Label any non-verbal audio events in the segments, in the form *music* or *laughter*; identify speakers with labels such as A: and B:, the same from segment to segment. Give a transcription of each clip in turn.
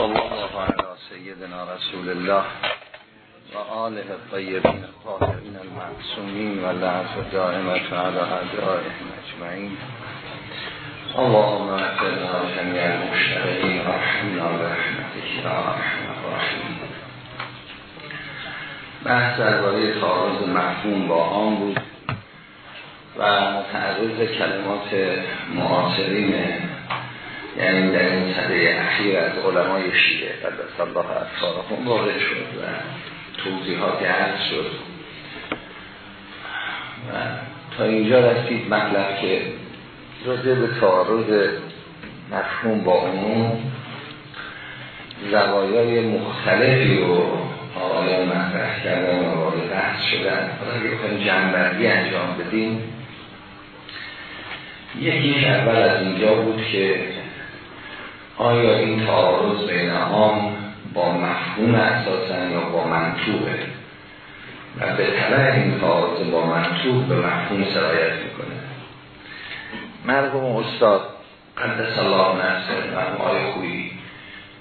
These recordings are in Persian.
A: صلی الله علی سیدنا رسول الله و آله الطیبین الطاهرین المعصومین و لعنت دائمت علی اعدائهم اجمعین. اللهم اغفر جميع المشتغلین ارحمنا برحمتك یا ارحم الراحمین. بحث درباره تعارض مفهوم با آن بود و متعرض کلمات معاصرین یعنی در این صده اخیر از علمای شیعه قدس الله اطفارهم واقع شد و توضیحات عرض شد. و تا اینجا رسید مطلب که راجع به تعارض مفهوم با عموم زوایای مختلفی رو آقایان مطرح کردن و وارد بحث شدن. اگه بخوایم جنبندی انجام بدیم یکیش اول از اینجا بود که آیا این تعارض بین عام با مفهوم اساسا یا با منطوبه و به طبع این تعارض با منطوب به مفهوم سرایت می‌کنه. مرحوم استاد قدس الله نفسه مرحوم آقای خویی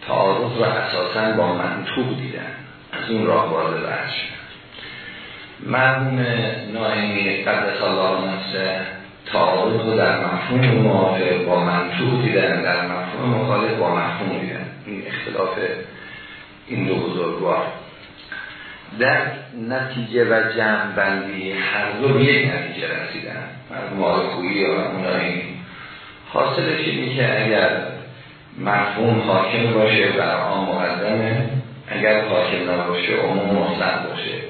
A: تعارض رو اساسا با منطوب دیدن. از اون راه وارد بحث مرحوم نائمی قدس الله نفسه تعارض رو در مفهوم موافق با منطوق دیدن در مفهوم مخالف با مفهوم دیدن این اختلاف این دو بزرگوار. در نتیجه و جمع بندی هر دو به یک نتیجه رسیدن. مالکویی و اونایی حاصلش اینه که اگر مفهوم حاکم باشه بر آن مقدمه اگر حاکم نباشه عموم مصد باشه.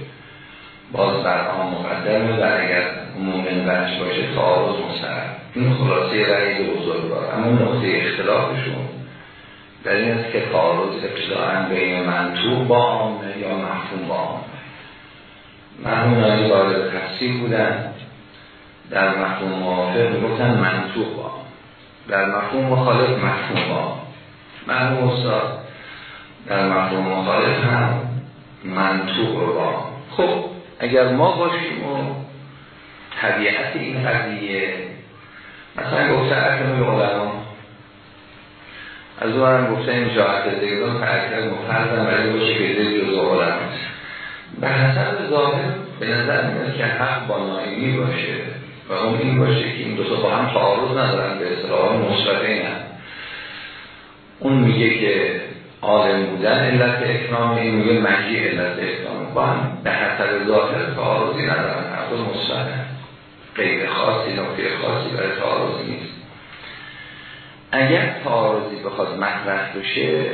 A: باز بر آن مقدمه و اگر مومن بچ باشه تعارض مستقر این خلاصه رأی دو بزرگوار اما نقطه اختلافشون در این است که تعارض ابتداعا بین منطوب با عامه یا مفهوم با عامه مرمونانی وارد تفسیر بودن. در مفهوم موافق می‌گفتن منطوب با در مفهوم مخالف مفهوم با مرمون استاد در مفهوم مخالف هم منطوب با خب اگر ما باشیم و طبیعت این قضیه مثلا گفته اکنون علما از اون هم گفته این جاعت دیگران تحکیل مفرزن ولی باشه که جزء علما به حسب ظاهر به نظر میاد که حق با نایمی باشه و اون این باشه که این دو تا با هم تعارض ندارن به اصطلاح مثبتین هم. اون میگه که عالم بودن علت اکرام این میگه مجی علت اکرام با هم به حسب ظاهر تعارضی ندارن. هر دو مثبتن غیر خاصی نقطه خاصی برای تعارضی نیست. اگر تعارضی بخواد مطرح بشه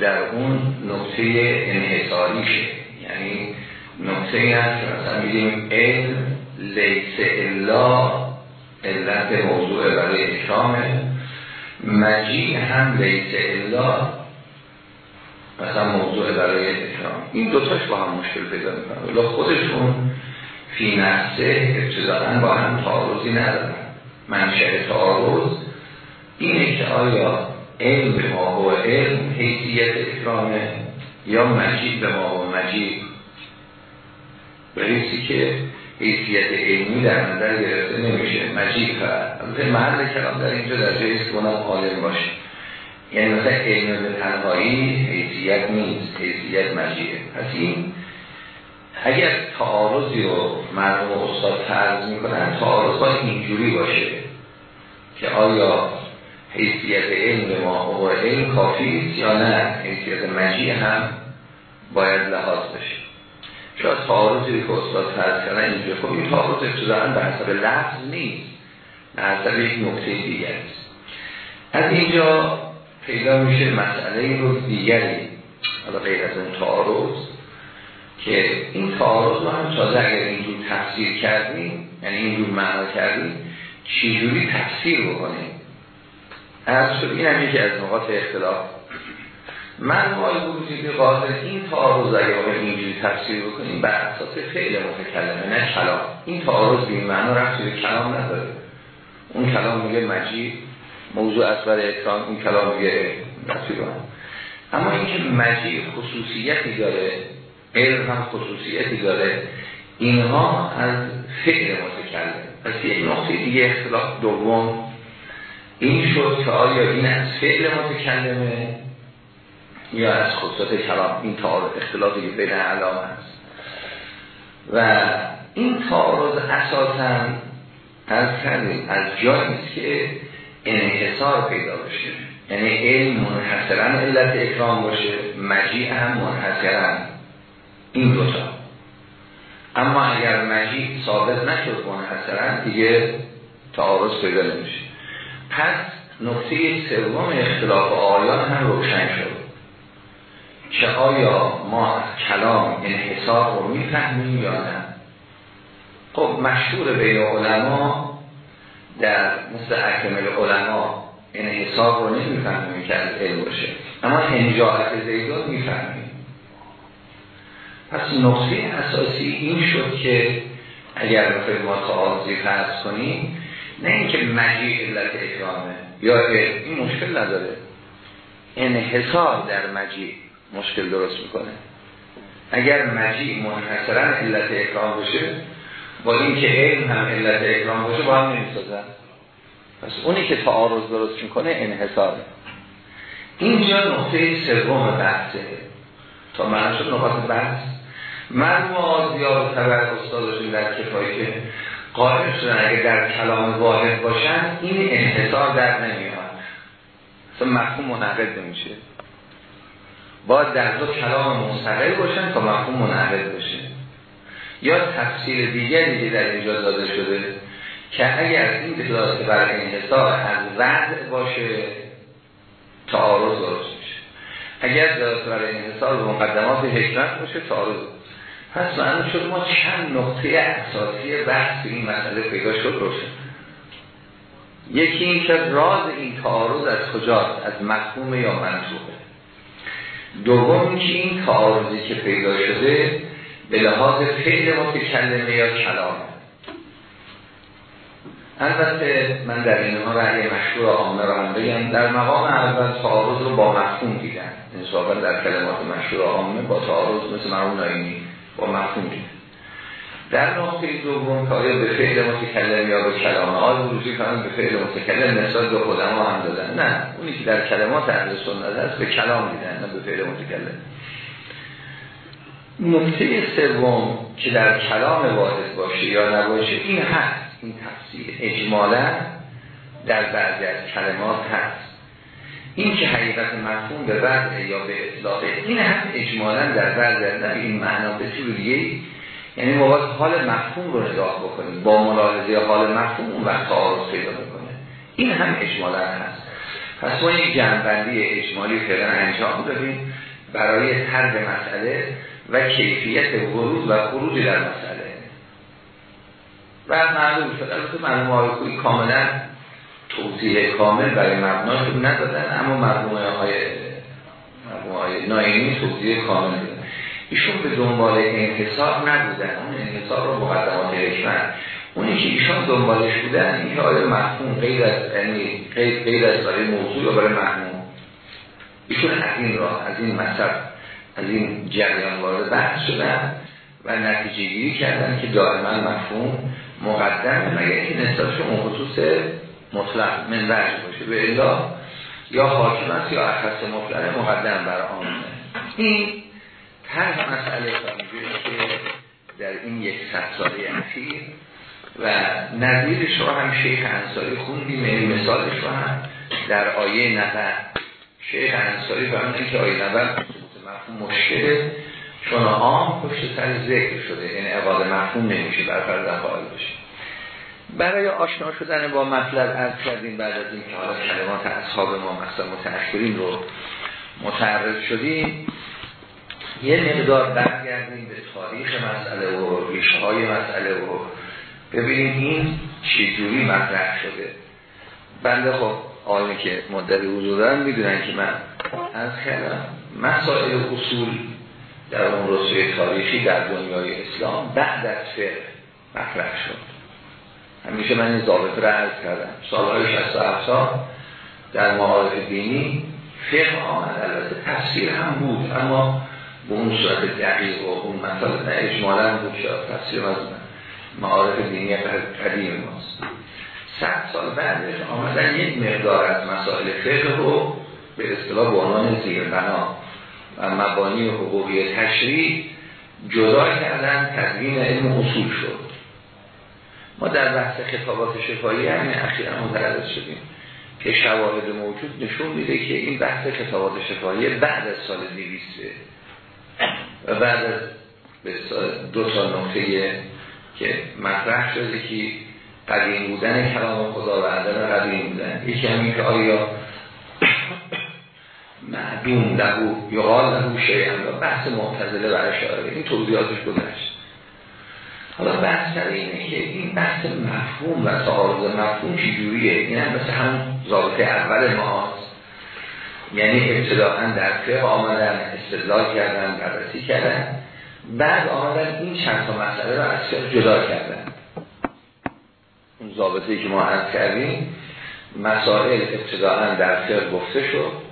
A: در اون نقطه انحصاریشه. یعنی نقطه هست که مثلا میگیم علم لیس الا علت موضوع برای اکرامه مجی هم لیس الا مثلا موضوع برای اکرام این دوتاش با هم مشکل پیدا می‌کنن. ولی خودشون فی نفسه ابتداعا با هم تعارضی ندارن. منشأ تعارض اینه که آیا علم به ما و علم حیثیت اکرامه یا مجید به ما و مجید؟ بریسی که حیثیت علمی در نظر گرفته نمیشه. مجید البته محل کلام در اینجا در جایی است که اونم عالم باشه. یعنی مثلا علم به تنهایی حیثیت نیست حیثیت مجیده. پس این اگر تعارضی رو مردم استاد فرض می‌کنن تعارض باید اینجوری باشه که آیا حیثیت علم ما و علم کافی است یا نه؟ حیثیت مجی هم باید لحاظ بشه. شاید تعارضی که استاد فرض کردن اینجا خب این تعارض ابتداعا به حسب لفظ نیست به حسب یک نکته دیگر است. از اینجا پیدا میشه مسئله رو دیگری. حالا غیر از این تعارض که این تعارض رو هم تازه اگر اینجور تفسیر کردیم یعنی اینجور معنا کردیم چجوری تفسیر بکنیم؟ از شد این هم یکی از نقاط اختلاف. من مای بودی قادر این تعارض اگر باید اینجوری تفسیر بکنیم بر اساس فعل متکلمه نه کلام. این تعارض به این معنا رفتی به کلام نداره. اون کلام میگه مجید. موضوع اصبر اکرام این کلام میگه نفسی رو هم اما اینکه مجید خصوصیتی داره علم هم خصوصیتی داره اینها از فکر متکلم پس یک نقطه دیگه اختلاف دوم این شد که آیا این از فعل متکلمه یا از خصوصات کلام؟ این تعارض اختلافی که بین علام هست. و این تعارض اساسا از کردیم از جایی که انحصار پیدا بشه. یعنی علم منحصرا علت اکرام باشه مجیع هم منحصرا. این دوتا اما اگر مجیع ثابت نشد منحصرا دیگه تعارض پیدا نمیشه. پس نقطه سوم اختلاف آیان هم روشن شد. که آیا ما از کلام انحصار رو می‌فهمیم یا نه؟ خب مشهور بین علما در مثل اکمل علما انحصار رو نمی‌فهمیم که از علم باشه. اما انجاحت زیدان می‌فهمیم. پس نقطه اساسی این شد که اگر بخواید ما تعارضی فرض کنیم نه اینکه مجیع علت اکرامه یا این مشکل نداره. انحصار در مجیع مشکل درست می‌کنه. اگر مجیع منحصرا علت اکرام باشه با اینکه علم هم علت اکرام باشه با هم نمی‌سازن. پس اونی که تعارض درست می‌کنه انحصاره اینجا نقطه سوم بحثه. تا من شد نقاط بحث. مرموم و تبر استادشون در کفایی که قائل شدن اگه در کلام واحد باشن این انحصار در نمیاد. اصلا مفهوم منعقد نمیشه. باید در دو کلام مستقل باشن تا مفهوم منعقد باشه یا تفسیر دیگری که در اینجا داده شده که اگر این که بر انحصار از وضع باشه تعارض درست میشه. اگر دلالت بر انحصار به مقدمات حکمت باشه تعارض پس معلوم شد ما چند نقطه اساسی بحث این مسئله پیدا شد روشن یکی این که راز این تعارض از کجاست از مفهوم یا منصوبه دوم که این تعارضی که پیدا شده به لحاظ فعل متکلمه یا کلام. البته من در این ها رأی مشهور آمنه رو هم بگم در مقام اول تعارض رو با مفهوم دیدن انصافا در کلمات مشهور آمنه با تعارض مثل مرمون ناینی با مفهوم دیدن در نقطه دوم که آیا به فعل متکلم یا به کلام آیا بروزی کنن به فعل متکلم نسبت به خودم هم دادن؟ نه. اونی که در کلمات اهل سنت هست به کلام دیدن نه به فعل متکلم نقطه سوم که در کلام واحد باشه یا نباشه این هست این تفسیر. اجمالا در بعضی از کلمات هست. این که حقیقت مفهوم به وضع یا به اطلاقه این هم اجمالا در بعضی از این معنا به دیگه یعنی ما باید حال مفهوم رو نگاه بکنیم. با ملاحظه حال مفهوم اون وقت تعارض پیدا بکنه. این هم اجمالا هست. پس ما یک جنبندی اجمالی فعلا انجام دادیم. برای طرد مسئله و کیفیت ورود و خروج در مسئله. و معلوم شد. البته مرحوم آقای کاملا توضیح کامل برای مبناشون ندادن اما مرحوم های مرحوم های نایمی توضیح کامل دادن ایشون به دنبال انحصار نبودن. اون انحصار رو مقدمات حکمت اونی که ایشان دنبالش بودن این که آیا مفهوم غیر از یعنی غیر از برای موضوع یا برای مفهوم. ایشون از این راه از این مطلب از این جریان وارد بحث شدن و نتیجه گیری کردن که دائما مفهوم مقدم مگر که نسبتش اون خصوص مطلق من باشه. به الا یا حاکم است یا اخص مطلق مقدم بر آمنه این طرح مسئله که در این یک ست ساله اخیر و نظیرش رو هم شیخ انصاری خوندیم. این مثالش رو هم در آیه نفر شیخ انصاری فرمودن که آیه نفر مشکل. چون عام پشت سر ذکر شده. این یعنی عباد مفهوم نمیشه بر فرد قائل بشه برای آشنا شدن با مطلب از کردیم بعد از این که حالا کلمات اصحاب ما مثلا متأخرین رو متعرض شدیم یه مقدار برگردیم به تاریخ مسئله و ریشه های مسئله و ببینیم این چجوری مطرح شده. بنده خب آنی که مدت حضور دارن می‌دونن که من از کردم مسائل اصول در اون رسوی تاریخی در دنیای اسلام بعد از فقه مطرح شد. همیشه من این ضابط را عرض کردم. سالهای 67 سال در معارف دینی فقه آمد. البته تفسیر هم بود اما به اون صورت دقیق و اون مثال نه اجمالا بود شد تفسیر از معارف دینی قدیم ماست. صد سال بعدش آمدن یک مقدار از مسائل فقه رو به اصطلاح به عنوان زیربنا و مبانی حقوقی تشریع جدا کردن تدوین علم اصول شد. ما در بحث خطابات شفایی همین اخیرا متعرض شدیم که شواهد موجود نشون میده که این بحث خطابات شفایی بعد از سال 200 و بعد از دو تا نقطه که مطرح شده که قدیم بودن کلام خدا و عدم قدیم بودن. یکی همین که آیا معدوم لهو یقال لهو شیعن بحث معتزله و اشاره این توضیحاتش گذشت. حالا بحث سر اینه که این بحث مفهوم و تعارض مفهوم چجوریه؟ این هم مثل هم ضابطه اول ماست. یعنی ابتداعا در فقه آمدن استدلال کردن بررسی کردن. بعد آمدن این چند تا مسئله رو از جدا کردن. اون ضابطه که ما عرض کردیم مسائل ابتداعا در فقه گفته شد.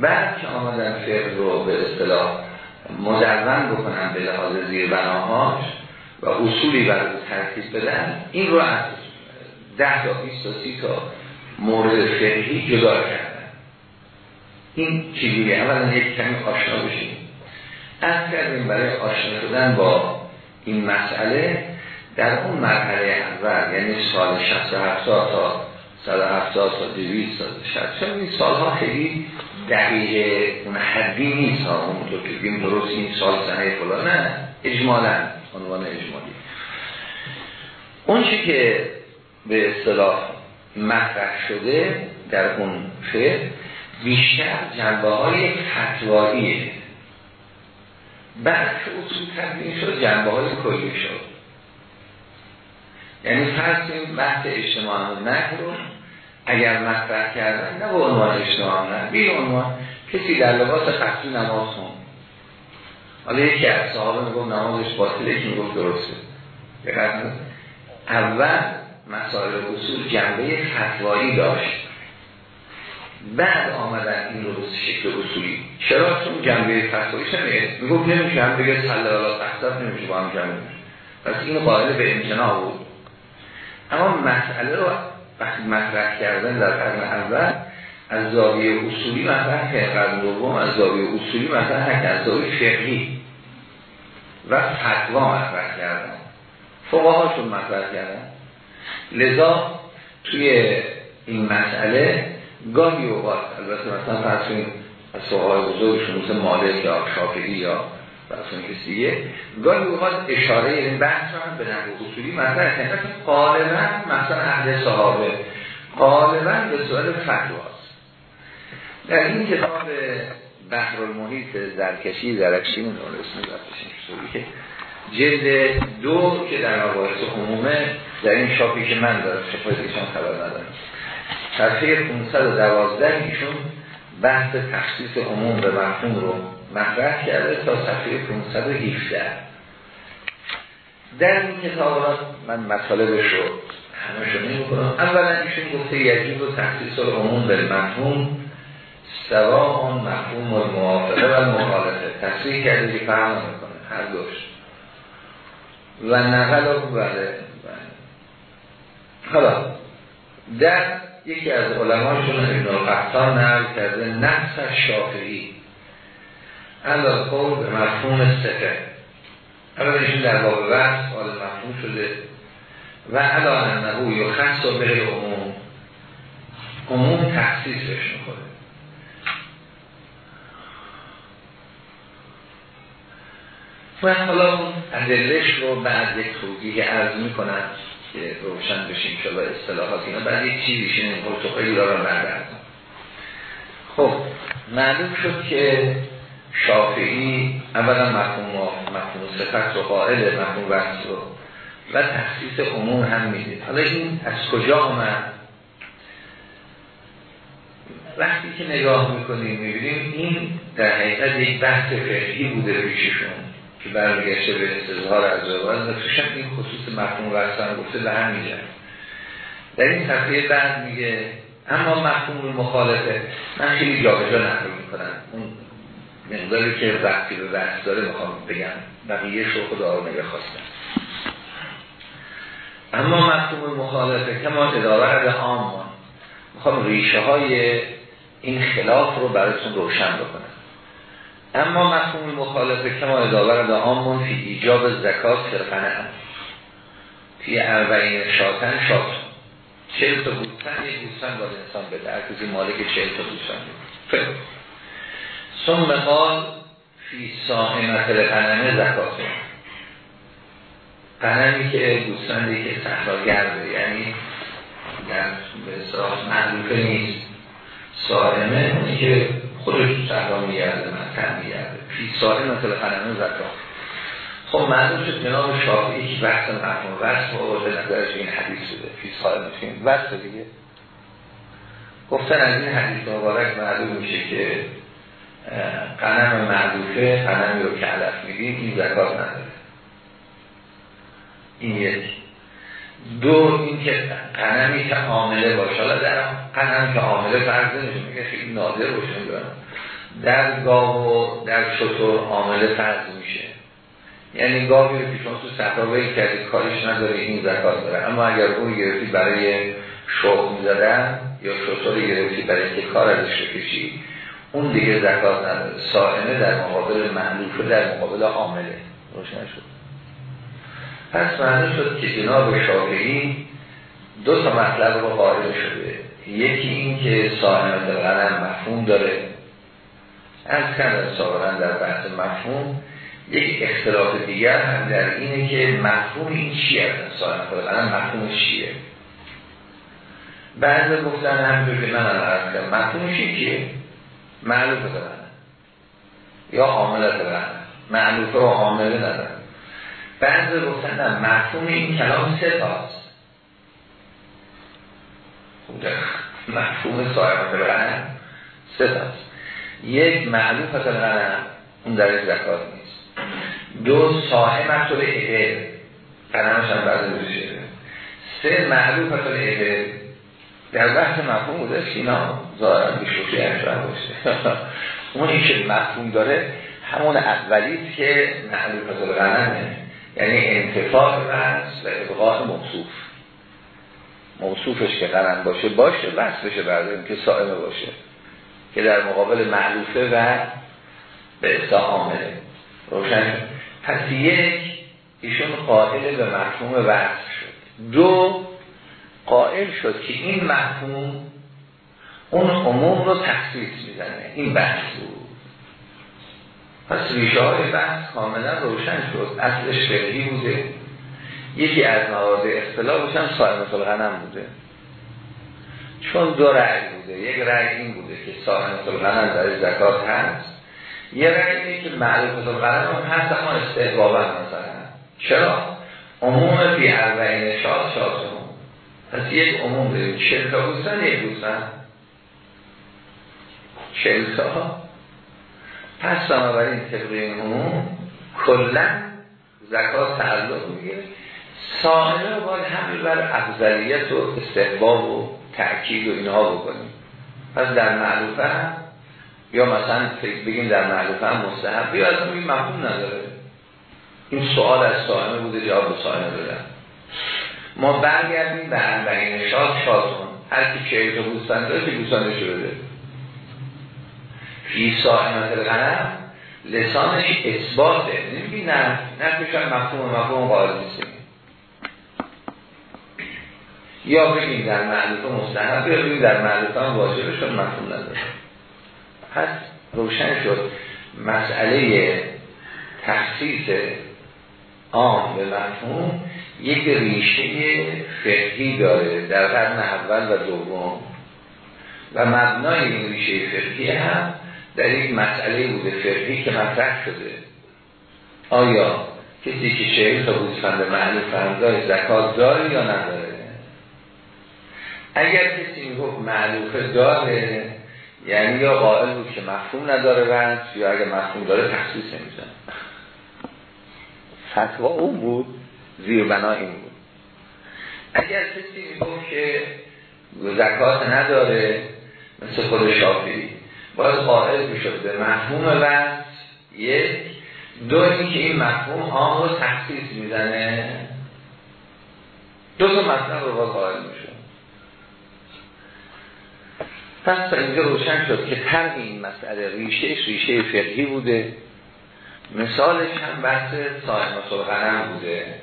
A: بعد که آمدن فقه رو به اصطلاح مدون بکنن به لحاظ زیر بناهاش و اصولی برای ترکیز بدن این رو از ده تا 20 تا تا مورد فقهی جدا کردن. این چیزیه اولا یک کمی آشنا بشیم از کردیم برای آشنا شدن با این مسئله در اون مرحله اول یعنی سال 67 تا 170 تا 200 تا 60 این سالها خیلی دقیقه اون حدی نیست. ها اونطور که بگیم درست این سال سنه فلان نه. اجمالا عنوان اجمالی. اون چی که به اصطلاح مطرح شده در اون فقه بیشتر جنبه های فتواییه بعد که اصول تبدیل شد جنبه های کلی شد. یعنی فرض بحث اجتماع نکر رو اگر مطرح کردن نه به عنوان نه. بی عنوان کسی در لباس قصدی نماز خون حالا یکی از صحابه میگم نمازش باطله که می‌گفت درسته. اول مسائل اصول جنبه فتوایی داشت. بعد آمدن این رو به شکل اصولی. چرا؟ چون جنبه فتواییش نمیگه می‌گفت نمیشه هم بگه صلی الله تحصیب نمیشه با هم جمعه پس این قائل به امتناع بود. اما مسئله رو وقتی مطرح کردن در قرن اول از زاویه اصولی مطرح که قرن دوم از زاویه اصولی مطرح که از زاویه فقهی و فتوا مطرح کردن. فقهاشون مطرح کردن. لذا توی این مسئله گاهی اوقات البته مثلا فرض از فقهای بزرگشون مثل مالک یا شافعی یا برسون کسیه. گاهی اوقات اشاره این بحث رو به نحو اصولی مطرح کردن غالبا مثلا اهل صحابه غالبا به سؤال فتواست. در این کتاب بحر المحیط زرکشی زرکشی اون اسم که جلد دو که در مباحث عمومه در این شاپی که من دارم شفایی ایشان خبر ندارم. صفحه 512 ایشون بحث تخصیص عموم به مفهوم رو مطرح کرده تا صفحه 517 در این کتاب من مطالبش رو همه شو نمی کنم اولا ایشون گفته یجیب و تخصیص عموم به مفهوم سوا اون مفهوم و موافقه و مخالفه تصریح کرده که فهم می‌کنه هر دوش. و نقل و بله حالا در یکی از علماشون ابن القحطان نقل کرده نفس شافعی. علا قول به مفهوم سفه اولا ایشون در باب وقت حال مفهوم شده و علا انهو یا خص و به عموم عموم تخصیص بهش می‌کنه و حالا ادلش رو بعد یک توضیح عرض می‌کنن که روشن بشیم شده اصطلاحات اینا. بعد یک چیزی شنیم خیلی دارم بردردم خب معلوم شد که شافعی اولا مفهوم مفهوم صفت و قائل مفهوم وقت رو. و تخصیص عموم هم میده. حالا این از کجا آمد وقتی که نگاه می‌کنیم می‌بینیم این در حقیقت یک بحث فقهی بوده پیششون که برمیگشته به استظهار از روایت و توش این خصوص مفهوم وقت گفته به هم میجن در این صفحه بعد میگه اما مفهوم مخالفه. من خیلی جابجا نقل می‌کنم. اون مقداری که وقتی به بحث داره می‌خوام بگم. بقیه شو خدا رو نگه خواستم اما مفهوم مخالفه که ما اداره به آمان می‌خوام ریشه های این خلاف رو براتون روشن بکنم. اما مفهوم مخالفه کما ادابر دا آمون فی ایجاب زکات فرقنه هم فی اولین شاتن شات. چهل تا بوستن یک بوستن باید انسان بده. هر کسی مالک چهل تا بوستن ثم قال فی ساهمت القنمه زکاته قنمی که گوسفندی که گرده یعنی در به معلوفه نیست سائمه اونی که خودش تو میگرده تن میگرده. فی سائمت القنمه زکات. خب معلوم شد جناب شافعی که بحث مفهوم وصف و به نظرش این حدیث بوده فی سائمت وصف دیگه. گفتن از این حدیث مبارک معلوم میشه که قنم معروفه قنمی رو که علف میدیم این زکات نداره. این یک. دو این که قنمی که عامله باشه. حالا در قنم که عامله فرض نمیشه میگه خیلی نادر باشه در گاو و در شطور عامله فرض میشه. یعنی گاوی رو که شما تو صحرا کردی کارش نداره این زکات داره. اما اگر اون گرفتی برای شوق می‌زدن یا شطور گرفتی برای که کار ازش کشی اون دیگه زکات نداره. سائمه در مقابل معلوفه در مقابل عامله. روشن شد. پس معنی شد که جناب شافعی دو تا مطلب رو قائل شده. یکی این که سائمه الغنم مفهوم داره. از کردن سابقا در بحث مفهوم یک اختلاف دیگر هم در اینه که مفهوم این چیه؟ سائمه الغنم مفهوم چیه؟ بعض گفتن همینطور که من عرض کردم مفهومش چیه معلوف دارن یا عاملت دارن معلوفه و عامله ندارن بعض گفتن مفهوم این کلام سه تاست مفهوم صاحبت الغنم سه تاست یک معلوفت الغنم اون در زکات نیست. دو صاحبت الابل قنمش هم بعض میشه. سه معلوفت الابل در بحث مفهوم بوده اینا ظاهرا بیشوشی انشاء باشه. اون این که مفهوم داره همون اولیست که معلوفت الغنمه یعنی انتفاع رأس و ابقاء موصوف. موصوفش که قرن باشه باشه بس بشه بعد که سائمه باشه. که در مقابل معلوفه و به اصلاح عامله. روشن پس یک ایشون قائل به مفهوم وصف شد. دو قائل شد که این مفهوم اون عموم رو تخصیص می‌زنه این بحث بود. پس ریشه های بحث کاملا روشن شد. اصلش فقهی بوده. یکی از موارد اختلافش هم صاحب الغنم بوده. چون دو رأی بوده. یک رأی این بوده که صاحب الغنم در زکات هست. یه رأی اینه که معلومت الغنم هم هست اما استحبابا مثلا چرا؟ عموم فی اربعین شاد شاد پس یک عموم داریم. چل تا بوستن یک چل تا پس بنابراین طبق این عموم کلا زکات تعلق میگه سائله رو باید همین بر افضلیت و استحباب و تأکید و اینها بکنیم. پس در معلوفه هم یا مثلا بگیم در معلوفه هم مستحب. یا از این مفهوم نداره. این سوال از سائله بوده جواب سائله بدن ما برگردیم به انبرین شاد شادون هر کی چه ایتا بوستن داره که بوستانش بده؟ فی صاحبت الغنم لسانش اثباته. نمیگی نه نه هم مفهوم مفهوم قائل یا بگیم در معلوفه مستحب یا بگیم در معلوفه هم واجبه شد مفهوم نداره. پس روشن شد. مسئله تخصیص آن به مفهوم. یک ریشه فقهی داره در قرن اول و دوم. و مبنای این ریشه فقهی هم در یک مسئله بوده فقهی که مطرح شده. آیا کسی که چهل تا بودفند معلوم فرمدار زکات داره یا نداره؟ اگر کسی می‌گفت معلوفه داره یعنی یا قائل بود که مفهوم نداره رنس یا اگر مفهوم داره تخصیص نمیزن فتوا اون بود زیر بنا این بود. اگر کسی می‌گفت که زکات نداره مثل خود شافی باید قائل می‌شد به مفهوم وقت یک. دو که این مفهوم آن رو تخصیص می‌زنه دو تا مطلب رو باید قائل می‌شد. پس اینجا روشن شد که تر این مسئله ریشه ریشه فقهی بوده. مثالش هم بحث صاحب غنم بوده.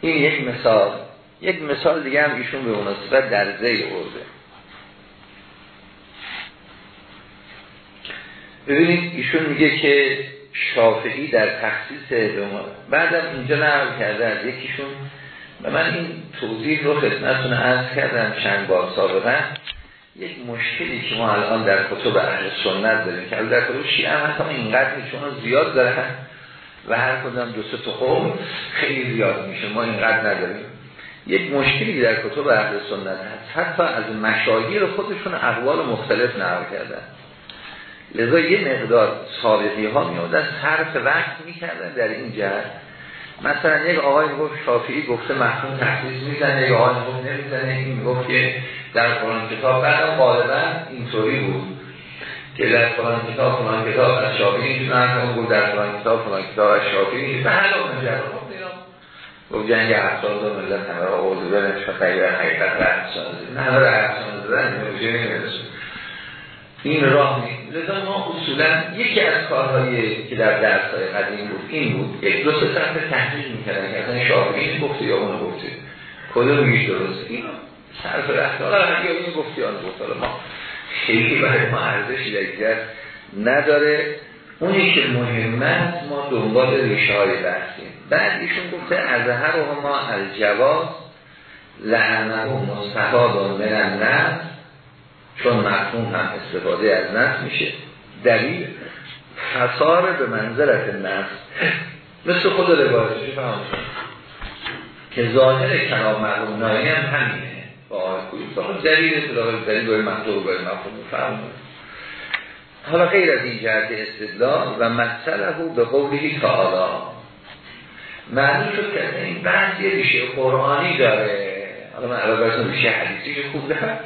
A: این یک مثال. یک مثال دیگه هم ایشون به مناسبت در زی ارده ببینید ایشون میگه که شافعی در تخصیص بعدم اینجا نقل کرده از یکیشون. و من این توضیح رو خدمتتون عرض کردم چند بار سابقا. یک مشکلی که ما الان در کتب اهل سنت داریم که در کتب شیعه هم حتی اینقدر چون زیاد دارن و هر کدام دو سه تا خیلی زیاد میشه ما اینقدر نداریم. یک مشکلی در کتب اهل سنت هست. حتی از مشاهیر خودشون اقوال مختلف نقل کردن. لذا یه مقدار سابقی ها میادن صرف وقت می‌کردن در این جهت. مثلا یک آقای گفت شافعی گفته محکوم تحصیل می‌زنه یک آقای گفت نمی‌زنه این گفت که در قرآن کتاب بعد غالبا اینطوری بود که در قرآن کتاب قرآن کتاب از شافعی هم گفت در قرآن کتاب قرآن کتاب از شافعی به هر لحظه مجرد گفت جنگ هفتاد دو ملت همه را آورده برنش و خیلی حقیقت رحم سازه نه همه رحم سازه نمیشه این راه نیست. لذا ما اصولا یکی از کارهایی که در درس های قدیم بود این بود یک دو سه صفحه تحقیق می‌کردن. که اصلا شافعی گفته یا اون گفته. کدوم میش درست این صرف حالا هر یا این گفته یا اون گفته ما خیلی برای ما ارزش دیگر نداره. اونی که مهمت ما دنبال ریشه های بعد ایشون گفته از هر ما الجواز لعنه و مستفاد من النفس چون مفهوم هم استفاده از نفس میشه. دلیل خسار به منظرت نفس. مثل خود روایتش فهم که ظاهر کلام معلوم هم همینه. با آقای کوی دلیل دلیل باید مفهوم باید حالا غیر از این جهت استدلال و مسئله به قولی تعالی. معلوم شد که این بعضی ریشه قرآنی داره. حالا من علاقه ریشه حدیثی که خوب دارم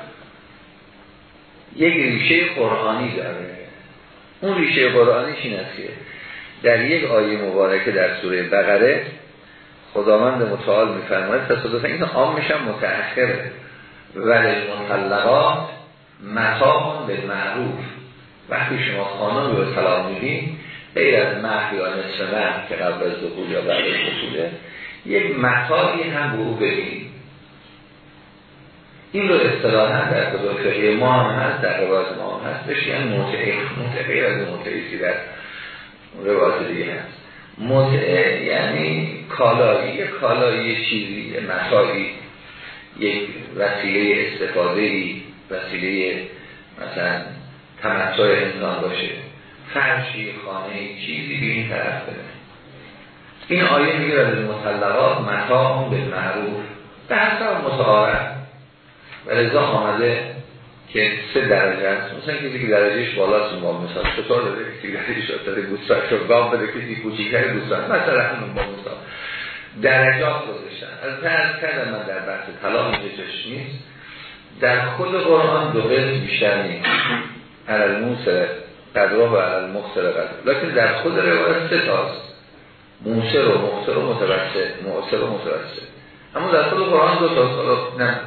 A: یک ریشه قرآنی داره. اون ریشه قرآنیش این است که در یک آیه مبارکه در سوره بقره خداوند متعال میفرماید تصادفا این عامش هم متأخره. ولی مطلقات متاعون به معروف. وقتی شما خانم رو طلاق میدین غیر از یا نصف که قبل از دخول یا بعد از دخوله یک متاعی هم به او این رو اصطلاحا در فقهی ما هم هست در روایت ما هم هست. بشه یعنی متعه متعه از متعه در روایت دیگه هست. متعه یعنی کالایی کالایی چیزی متاعی. یک وسیله استفاده وسیله مثلا تمتع انسان باشه. فرشی خانه چیزی به این طرف بده این آیه میگه از مطلقات متاع به معروف. به حساب متعارف. و رضا آمده که سه درجه هست مثلا کسی که درجهش بالاست با مثال چطور داره؟ کسی درجهش داره گوستان شد گام بده کسی کوچیکتر گوستان مثلا همون با مثال. درجات گذاشتن. از درد کردم من در بحث اینجاش نیست. در خود قرآن دو قسم بیشتر نیست. علال موسر قدره و علال مخسر قدره لیکن در خود روایت سه تاست. موسر و مخسر و متوسط موسر و متوسط. اما در خود قرآن دو تا سال نه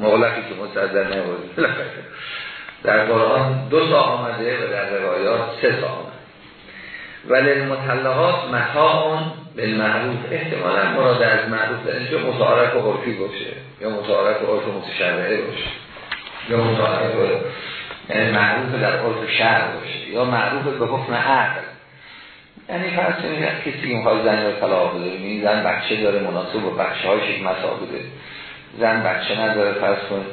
A: مغلقی که مستدر نبود *laughs* در قرآن دو تا آمده و در روایات سه تا آمده. ولی مطلقات متاعون بالمعروف احتمالا مراد از معروف در اینجا متعارف و عرفی باشه یا متعارف و عرف متشرعه باشه. یا متعارف یعنی معروف در عرف شهر باشه یا معروف به حکم عقل. یعنی فرض کنید کسی می‌خواد زن رو طلاق بده این زن بچه داره مناسب و بچه هاش یک بوده زن بچه نداره فرض کن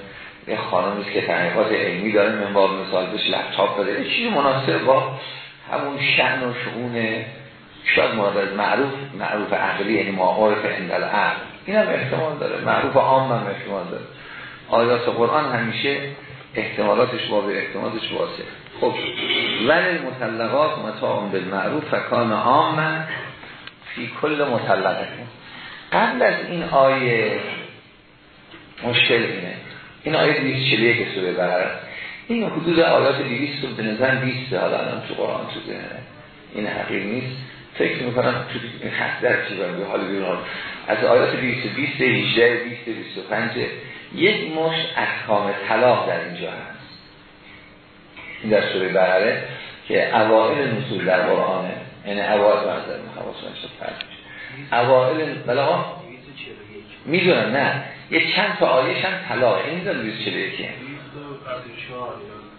A: یه خانمی که تحقیقات علمی داره من با مثال بهش لپتاپ بده یه چیزی مناسب با همون شأن و شعون شاید مورد از معروف معروف عقلی یعنی ما عرف اندل عقل این هم احتمال داره. معروف عام هم احتمال داره. آیات قرآن همیشه احتمالاتش با به احتمالاتش واسه خب. ولی مطلقات متاعم بالمعروف فکان عام فی کل مطلقه. قبل از این آیه مشکل اینه. این آیه 241 سوره بقره. این حدود آیات 200 به نظر 20 حالا الان تو قرآن تو ذهنه این حقیق نیست. فکر می‌کنم تو این خط در چی به حال بیرون از آیات 220 18 20 25 یک مش احکام طلاق در اینجا هست. این در سوره بقره که اوائل نزول در قرآنه یعنی اوائل منظر می‌خوام اوائل بلا می‌دونم نه. یه چند تا آیش هم طلاق. این داره 241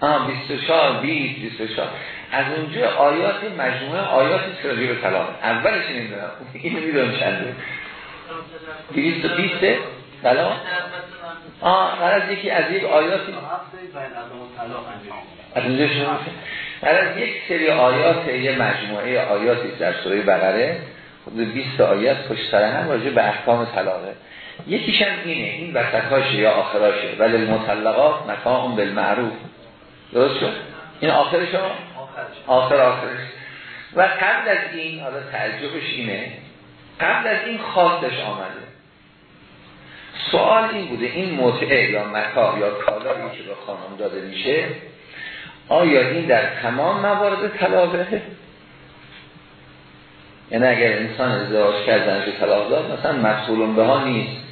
A: آه 24 20 24 از اونجا آیات مجموعه آیات سراجی به طلاق اولش نمی‌دونم اینو می‌دونم. چنده 220 بلا آه از یکی از یک آیاتی. از اونجا شما از یک سری آیات یه مجموعه آیاتی در سوره بقره. حدود 20 آیات پشت سر هم راجع به احکام طلاقه. یکیش هم اینه این وسطاشه یا آخراشه. ولی المطلقات متاع بالمعروف. درست شد؟ این آخر شما آخر آخرش. و قبل از این حالا تعجبش اینه قبل از این خاصش آمده. سوال این بوده این متعه یا متاع یا کالایی که به خانم داده میشه آیا این در تمام موارد طلاقه؟ یعنی اگر انسان ازدواج کرد زنش طلاق داد مثلا مسئولون به ها نیست.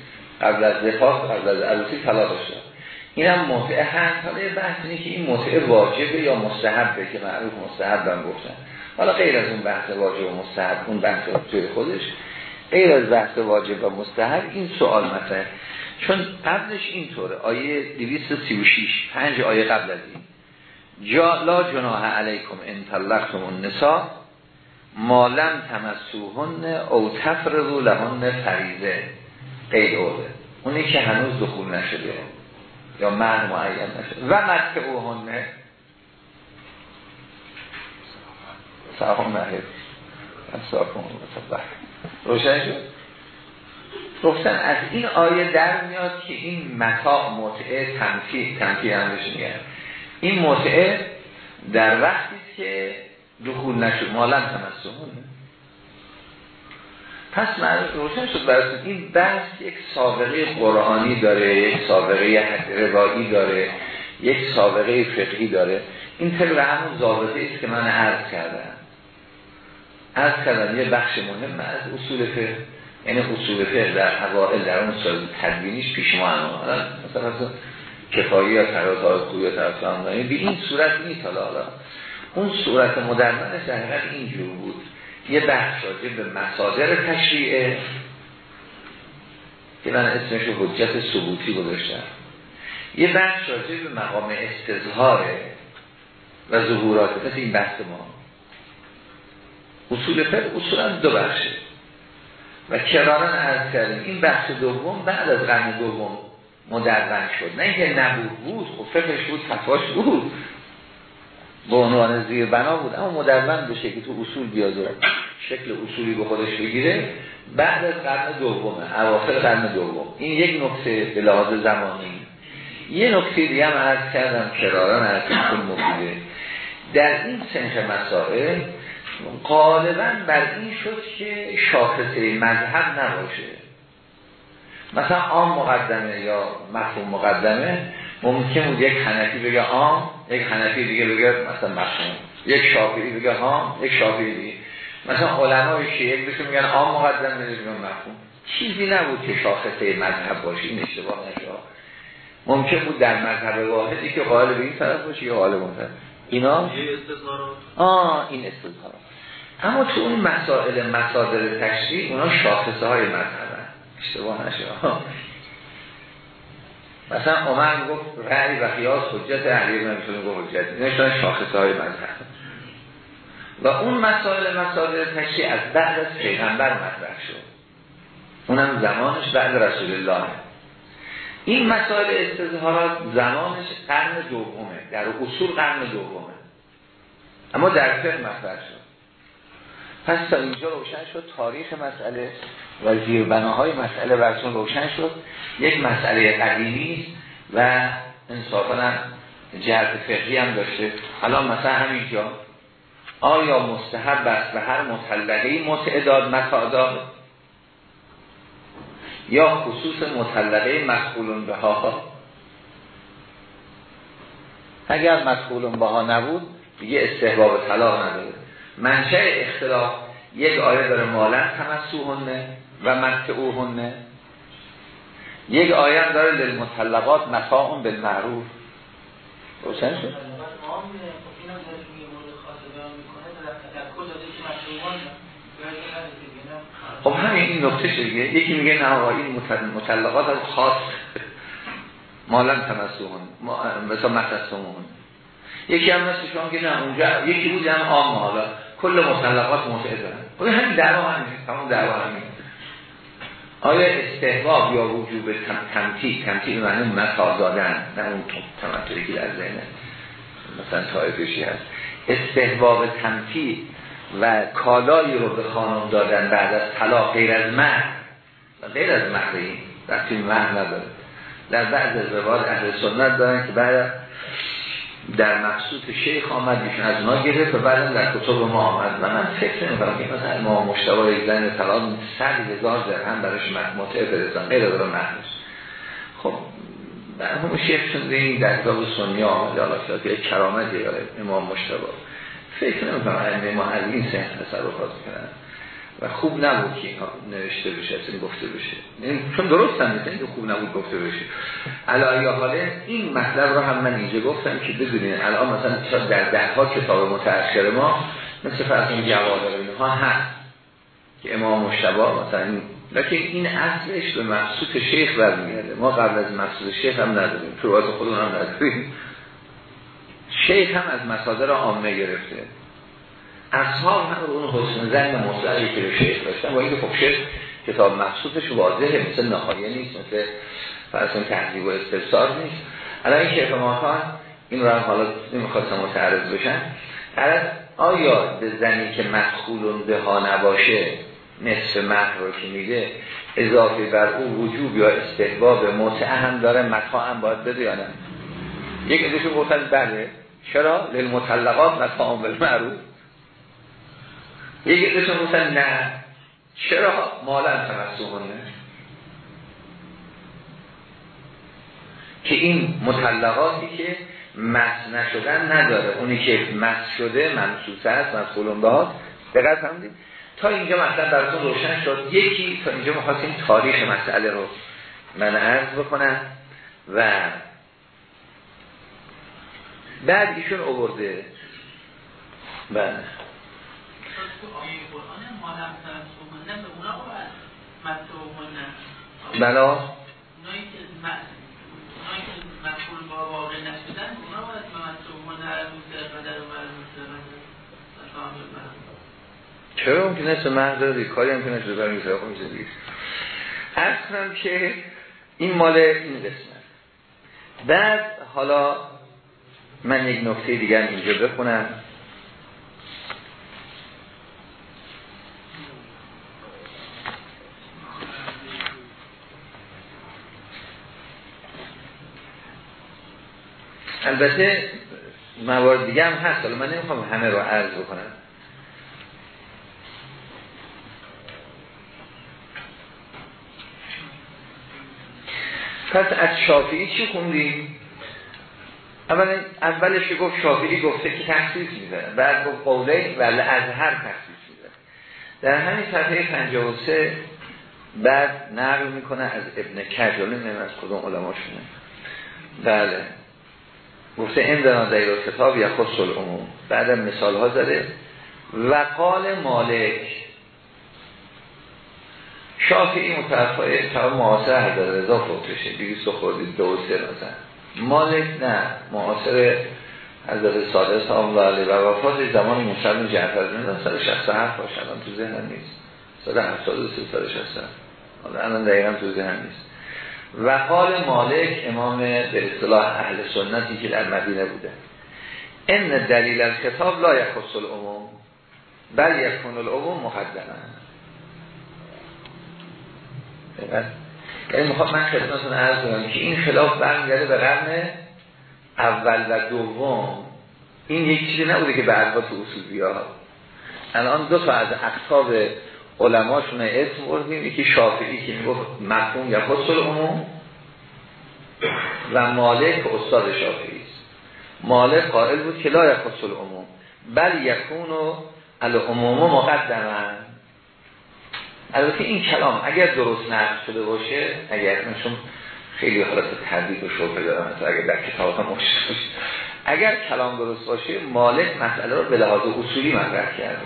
A: قبل از زفاف قبل از عروسی طلاقش داد. این هم متعه هست. حالا بحث اینه که این متعه واجبه یا مستحبه که معروف مستحب هم گفتن. حالا غیر از اون بحث واجب و مستحب اون بحث توی خودش. غیر از بحث واجب و مستحب این سوال مثلا چون قبلش اینطوره. آیه 236 پنج آیه قبل از این. جا لا جناح علیکم ان طلقتم النساء ما لم تمسوهن او تفرضوا لهن فریضه. قید اوله اونی که هنوز دخول نشده. یا من معین نشده و متعوهن سلام نهید روشن شد؟ گفتن از این آیه در میاد که این متاع متعه تنفیه تنفیه هم میگن. این متعه در وقتی که دخول نشد مالن تمسون پس روشن شد برای این بحث یک سابقه قرآنی داره یک سابقه روایی داره یک سابقه فقهی داره. این طبق همون ضابطه است که من عرض کردم. عرض کردم یه بخش مهم از اصول فقه. یعنی اصول فقه در اوائل در اون سال تدبینیش پیش ما هم مثلا کفایی یا ترازهای خوی یا ترازهای به این صورت نیست حالا اون صورت مدرمنش در حقیقت اینجور بود. یه بحث راجع به مصادر تشریعه که من اسمش رو حجت ثبوتی گذاشتم. یه بحث راجع به مقام استظهاره و ظهورات مثل این بحث ما. اصول فقه اصولا دو بخشه. و کرارن عرض کردیم این بحث دوم بعد از قرن دوم مدرون شد. نه اینکه نبود بود. خب فقهش بود فتواش بود. به عنوان زیر بنا بود. اما مدرون بشه که تو اصول بیاد شکل اصولی به خودش بگیره بعد از قرن دومه اواخر قرن دوم. این یک نکته به لحاظ زمانی. یه نکته دیگه هم عرض کردم کرارا عرض مفیده. در این سنخ مسائل غالبا بر این شد که شاخصه مذهب نباشه. مثلا آم مقدمه یا مفهوم مقدمه ممکن بود یک حنفی بگه آم یک حنفی دیگه بگه مثلا مفهوم. یک شافعی بگه ها یک شافعی دیگه. مثلا علمای شیعه بشه میگن آم مقدمه میگن مفهوم. چیزی نبود که شاخصه مذهب باشه این اشتباه نشه. ممکن بود در مذهب واحدی که قائل به این طرف باشه یا قائل اون اینا؟ آه این استظهار اما تو اون مسائل مصادر تشریع اونا شاخصه های مذهب اشتباه نشه. مثلا عمر گفت رعی و خیاس حجت علی نمی‌تونه گفت حجت. نشان شاخصه های مذهب. و اون مسائل مسائل تشریع از بعد از پیغمبر مطرح شد. اونم زمانش بعد رسول الله. این مسائل استظهارات زمانش قرن دومه در اصول قرن دومه. اما در فقه مطرح شد. پس تا اینجا روشن شد تاریخ مسئله و زیربناهای مسئله براتون روشن شد. یک مسئله قدیمی و انصافا جهت فقهی هم داشته. حالا مثلا همینجا آیا مستحب است به هر مطلقه متعداد متعداد یا خصوص مطلقه مسئولون به ها؟ اگر مسئولون به ها نبود دیگه استحباب طلاق نداره. منشه اختلاف یک آیه داره مالن تمسوهنه و متعوهنه. یک آیه داره للمطلقات متاع بالمعروف. روشن شد خب همین این نکته دیگه یکی میگه نه آقا این مطلقات از خاص. مالم تمسوهن مثلا متصمون یکی هم مثل شما که نه اونجا یکی بود هم عام حالا کل مطلقات خب همین دعوا همین تمام دعوا همین. آیا استحباب یا وجوب تمتیع تمتیع معنی متا دادن نه اون تمتعی که در ذهنه مثلا طایفشی هست. استحباب تمتیع و کالایی رو به خانم دادن بعد از طلاق غیر از مهر و غیر از مهر این وقتی مهر نداره. در بعض از رواد اهل سنت دارن که بعد در مقصود شیخ آمد میشون از اونا گرفت و بعد در کتب ما آمد. و من فکر نمی‌کنم که مثلا ما مشتبه یک زن طلاق صد هزار درهم براش مطمئه برسان غیر داره مهرش خب همون شیخ شده این در کتاب سنی آمده حالا که کرامتی داره امام مشتبه. فکر نمی‌کنم ما از این سن تصرفات کنن و خوب نبود که اینها نوشته بشه اصلا گفته بشه. چون درست هم نیست خوب نبود گفته بشه. علایه حاله این مطلب رو هم من اینجا گفتم که بدونین الان مثلا در ده ها کتاب متأخر ما مثل این جواد ها هست. که امام مشتبه مثلا این لیکن این اصلش به مقصود شیخ برمیگرده. ما قبل از مقصود شیخ هم نداریم. شروعات خودمون هم نداریم. شیخ هم از مصادر عامه گرفته. اصحاب هم اون حسن زن مطلقی که شیخ داشتن با اینکه خب شیخ کتاب مقصودش واضحه مثل نهایه نیست مثل فرسون تحضیب و استفسار نیست. الان این شیخ ماکان این رو هم حالا نمی‌خواستم متعرض بشن. آیا به زنی که مدخول به ها نباشه نصف مهر رو که میده اضافه بر او وجوب یا استحباب متعه هم داره متا هم باید بده یا نه؟ یک ادشون گفتن بله. چرا؟ للمطلقات متا هم بالمعروف یک ادشون گفتن نه. چرا؟ مالا تمسوهنه که این مطلقاتی که مس نشدن نداره. اونی که مس شده منصوص است مسئولون به دقیق هم تا اینجا مثلا براتون روشن شد. یکی تا اینجا می‌خواستیم تاریخ مسئله رو من عرض بکنم و بعد ایشون اوورده بله. بلا. چرا ممکن است مرد داره کاری هم که نشده برای میسر خون زندگی اصلا که این مال این قسمت. بعد حالا من یک نکته دیگر اینجا بخونم. البته موارد دیگه هم هست. حالا من نمی‌خوام همه رو عرض بکنم. پس از شافعی چی خوندیم؟ اولا اولش گفت شافعی گفته که تخصیص می‌زنه بعد گفت قوله ولی از هر تخصیص می‌زنه در همین صفحه 53 بعد نقل می‌کنه از ابن کجاله نمیم از کدوم علما شونه بله. گفته این دنا دیر کتاب یا العموم. بعد مثال ها زده وقال مالک. شافعی متوفای تا معاصر حضرت رضا فوتشه دیگه خوردید دو سه مثلا. مالک نه معاصر حضرت صادق هم و علی و وفات زمان مسلم جعفر بن 167 باشه الان تو ذهنم نیست. 173 167 حالا الان دقیقا تو ذهنم نیست. و قال مالک امام به اصطلاح اهل سنتی که در مدینه بوده. ان دلیل الکتاب لا یخص العموم. بل یکون العموم مقدمه یعنی می‌خوام من خدمتتون عرض کنم که این خلاف برمیگرده به قرن اول و دوم. این یک چیزی نبوده که بعدها تو اصول بیاد الان دو تا از اقتاب علماشون اسم بردیم. یکی شافعی که می‌گفت مفهوم یا خصل عموم و مالک استاد شافعی است. مالک قائل بود که لا یخص العموم بل یکون العموم مقدمه البته این کلام اگر درست نقل شده باشه اگر چون خیلی حالت تردید و شبه دارم اگر در کتاب هم اگر کلام درست باشه مالک مسئله رو به لحاظ اصولی مطرح کرده.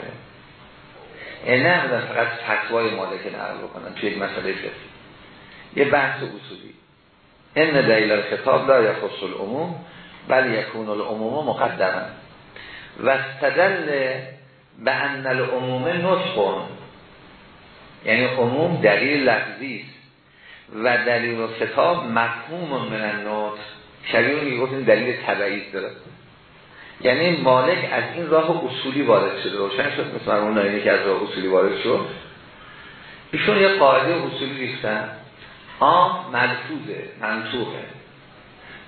A: یعنی نه فقط فتوای مالک نقل بکنن توی یک مسئله فقهی. یه بحث اصولی. ان دلیل خطاب لا یخص العموم بل یکون العموم مقدما. و استدل به ان العموم نطق یعنی عموم دلیل لفظی است. و دلیل خطاب مفهوم من النطق. شبیه اون گفتیم دلیل تبعی داره. یعنی مالک از این راه اصولی وارد شده. روشن شد مثل اون نایینی که از راه اصولی وارد شد. ایشون یه قاعده اصولی ریختن. آم ملفوظه منطوقه.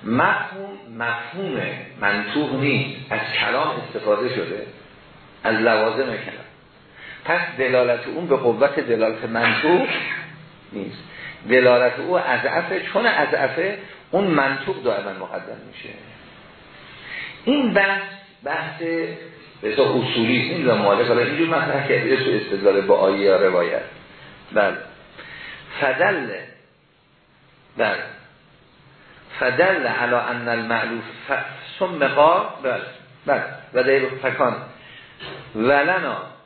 A: مفهوم مفهوم منطوق نیست. از کلام استفاده شده. از لوازم کلام. پس دلالت اون به قوت دلالت منطوق نیست. دلالت او از عفه چون از عفه اون منطوق دائما مقدم میشه. این بحث بحث به اصولی این مالک حالا اینجور مطرح کرده تو استدلال با آیه یا روایت. بله. فدل بله. فدل علا ان المعلوف ثم قال بله. بله. و دیر فکان. ولنا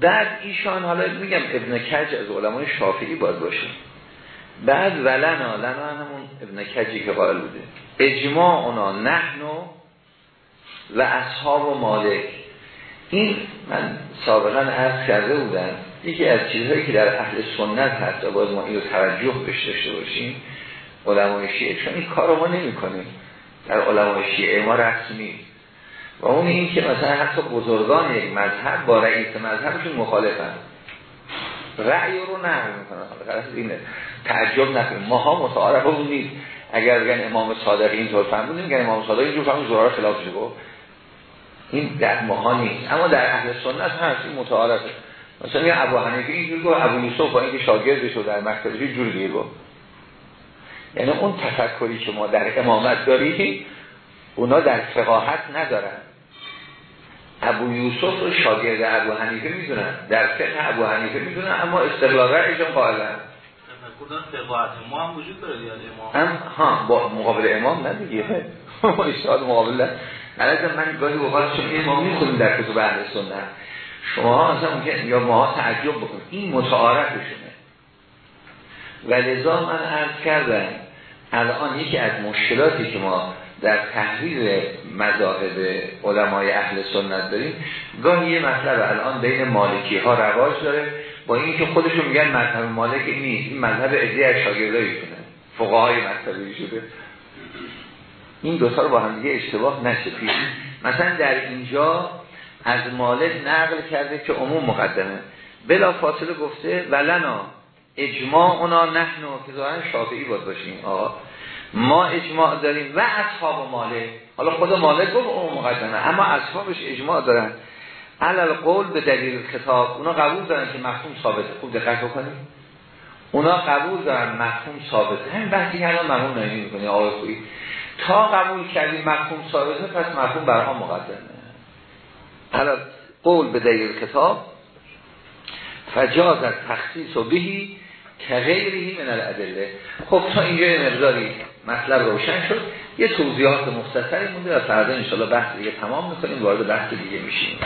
A: بعد ایشان حالا میگم ابن کج از علمای شافعی باید باشه. بعد ولنا لنا همون ابن کجی که قائل بوده. اجماع اونا نحنو و اصحاب و مالک. این من سابقا عرض کرده بودم یکی از چیزهایی که در اهل سنت هست و باید ما این رو توجه بهش داشته باشیم علمای شیعه چون این کار ما نمی کنیم در علمای شیعه ما رسمی. و اون این که مثلا حتی بزرگان یک مذهب با رئیس مذهبشون مخالفن. رأی رو نقل می‌کنن. اینه. تعجب نکنیم. ماها متعارف اون نیست. اگر بگن امام صادق اینطور فهمون میگن امام صادق اینجور فهمون زرار خلاف گفت این در ماها نیست. اما در اهل سنت هست. این متعارفه. مثلا یه ابو حنیفه اینجور گفت ابو یوسف با اینکه شاگردش رو در مکتبش جور دیگه گفت. یعنی اون تفکری که ما در امامت داریم اونا در فقاهت ندارن. ابو یوسف رو شاگرد ابو حنیفه می‌دونن. در فقه ابو حنیفه می‌دونن اما استقلال رأیشون قائلن.
B: ما هم وجود داره امام
A: ها با مقابل امام نه دیگه. *laughs* اشتاد مقابل البته من گاهی اوقات چون امام می‌خونیم در کتب اهل سنت. شما ها مثلا ممکن یا ما تعجب بکنیم. این متعارفشونه. و لذا من عرض کردم الان یکی از مشکلاتی که ما در تحریر مذاهب علمای اهل سنت داریم گاهی یه مطلب الان بین مالکی ها رواج داره با اینکه خودشون میگن مذهب مالک نیست این مذهب ادعی از شاگردایشونه فقهای مذهبی شده. این دوتا رو با هم دیگه اشتباه نشه مثلا در اینجا از مالک نقل کرده که عموم مقدمه. بلا فاصله گفته ولنا اجماع اونا نحنو که ظاهرا شافعی باید باشیم. آقا ما اجماع داریم و اصحاب مالک حالا خود مالک گفت اون مقدمه اما اصحابش اجماع دارن. علل قول به دلیل خطاب اونا قبول دارن که مفهوم ثابته. خوب دقت بکنیم اونا قبول دارن مفهوم ثابته. همین بحثی که الان مفهوم نمی می‌کنی آقای تا قبول کردیم مفهوم ثابته پس مفهوم برها مقدمه. علل قول به دلیل خطاب فجاز از تخصیص و بهی که غیری من الادله. خب تا اینجا مقداری مطلب روشن شد. یه توضیحات مختصری مونده و فردا انشالله بحث دیگه تمام می‌کنیم وارد بحث دیگه میشیم.